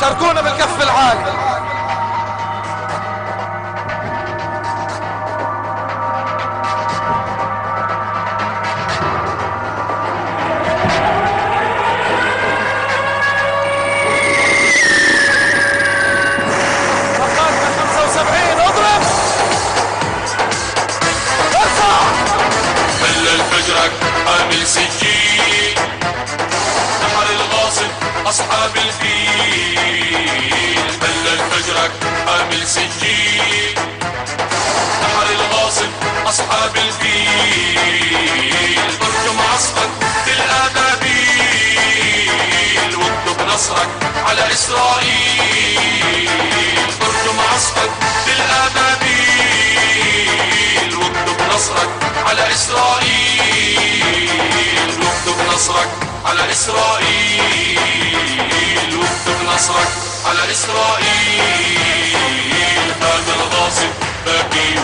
شاركونا بالكف العالي. فقط 75 بلل فجرك حامل سجين نحر الغاصب أصحاب الفيل. ارجم عصفك بالأبابيل واكتب نصرك على إسرائيل. ارجم عصفك بالأبابيل واكتب نصرك على إسرائيل. واكتب نصرك على إسرائيل. واكتب نصرك على إسرائيل. هذا الغاصب باكي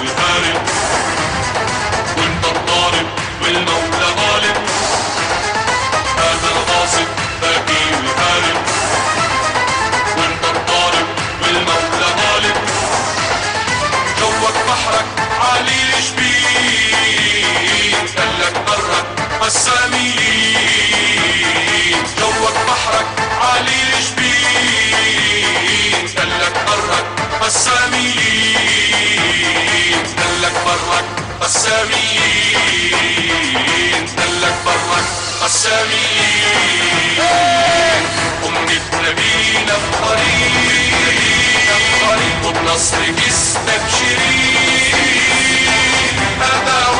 الساميين قالك برك الساميين قالك برك الساميين أمة نبينا الطريق وبنصرك استبشرين أبا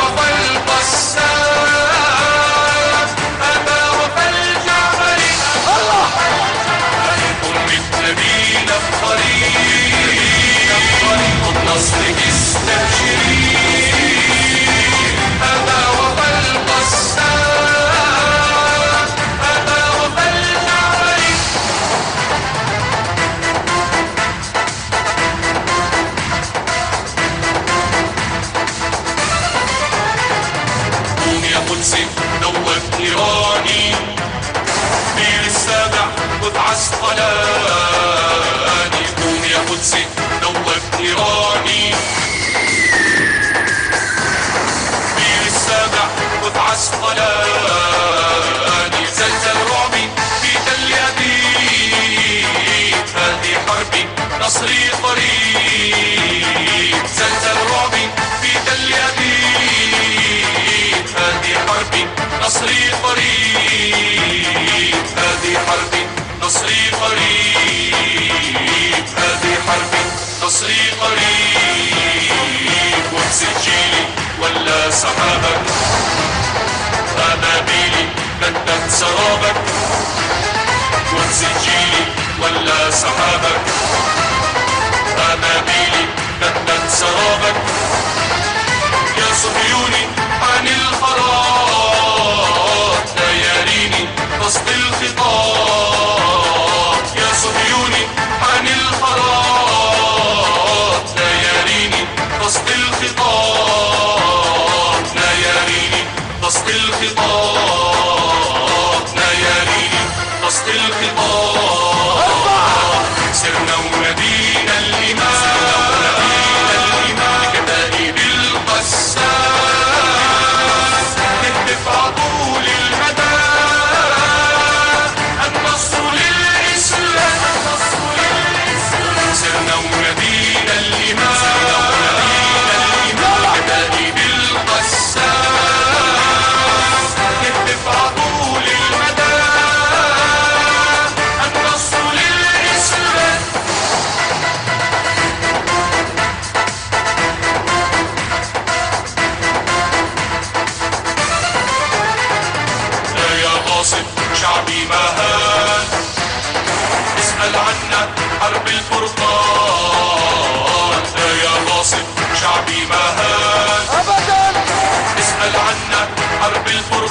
قوم يا قدسي دوب نيراني بير السابع خذ عسقلاني زلزل رعبي في تل أبيب. هذه حربي نصري قريب. زلزل رعبي في تل أبيب. هذه حربي نصري قريب. نصري قريب. هذه حربي نصري قريب. وسجيلي ولا سحابك أنابيلي بدت سرابك وسجيلي ولا سحابك still looking for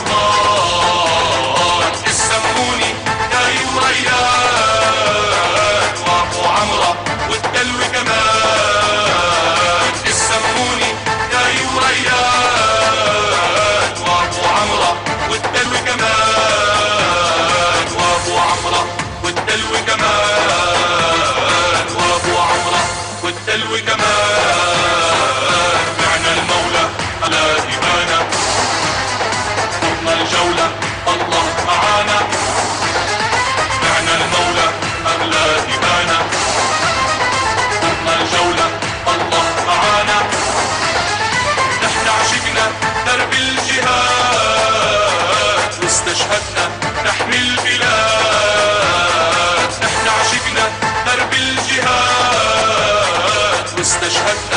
Balls. Kommunistischen